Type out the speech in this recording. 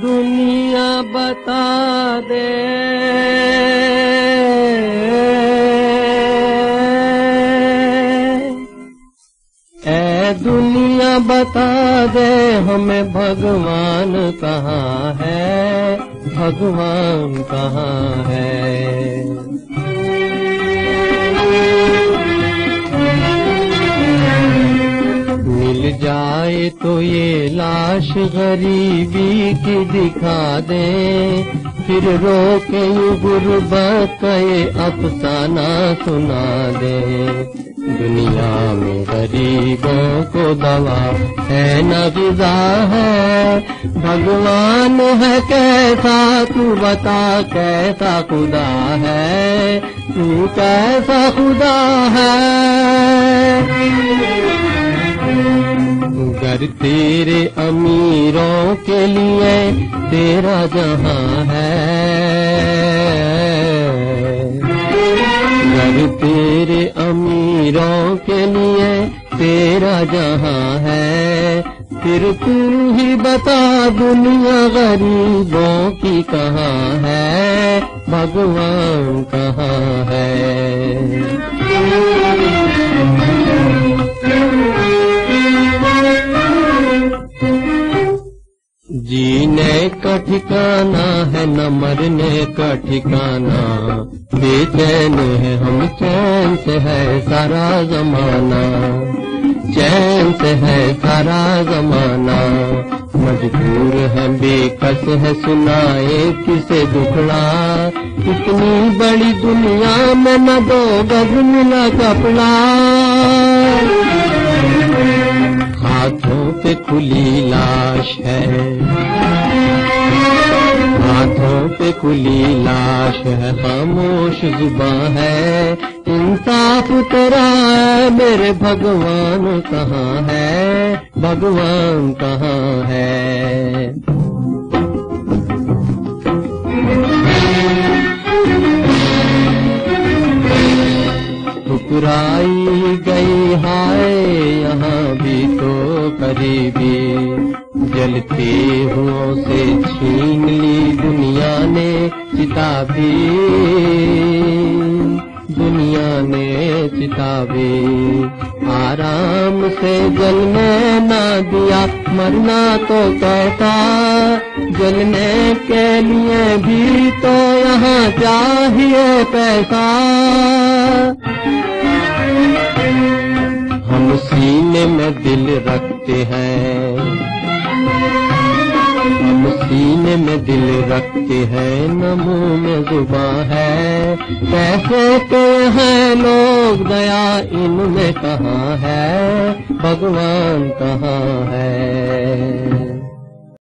दुनिया बता दे। दुनिया बता दे हमें भगवान कहाँ है? भगवान कहाँ है? तो ये लाश गरीबी की दिखा दे। फिर रो के गुर्बत ये अफसाना सुना दे। दुनिया में गरीबों को दवा है न गिजा है। भगवान है कैसा, तू बता कैसा खुदा है? तू कैसा खुदा है? तेरे अमीरों के लिए तेरा जहाँ है। घर तेरे अमीरों के लिए तेरा जहाँ है। फिर तू ही बता दुनिया गरीबों की कहाँ है। भगवान कहाँ है? जीने का ठिकाना है, न मरने का ठिकाना। बेचैन है, हम चैन से है सारा जमाना। चैन से है सारा जमाना। मजबूर है, बेकस है, सुनाए किसे दुखड़ा। इतनी बड़ी दुनिया में न दो गज मिला कपड़ा। हाथों पे खुली लाश है खुली लाश है, खामोश जुबा है। इंसाफ तेरा मेरे भगवान कहाँ है? भगवान कहाँ है? ठुकराई गई हाय, यहाँ भी तो करीबी। जलते हुओं से छीन ली दुनिया। चिताबी दुनिया ने चिताबी आराम से जलने ना दिया, मरना तो कहता। जलने के लिए भी तो यहाँ चाहिए पैसा। हम सीने में दिल रखते हैं। हम सीने में दिल रखते हैं न मुँह में जुबा है। कैसे तो हैं लोग, दया इनमें कहाँ है? भगवान कहाँ है?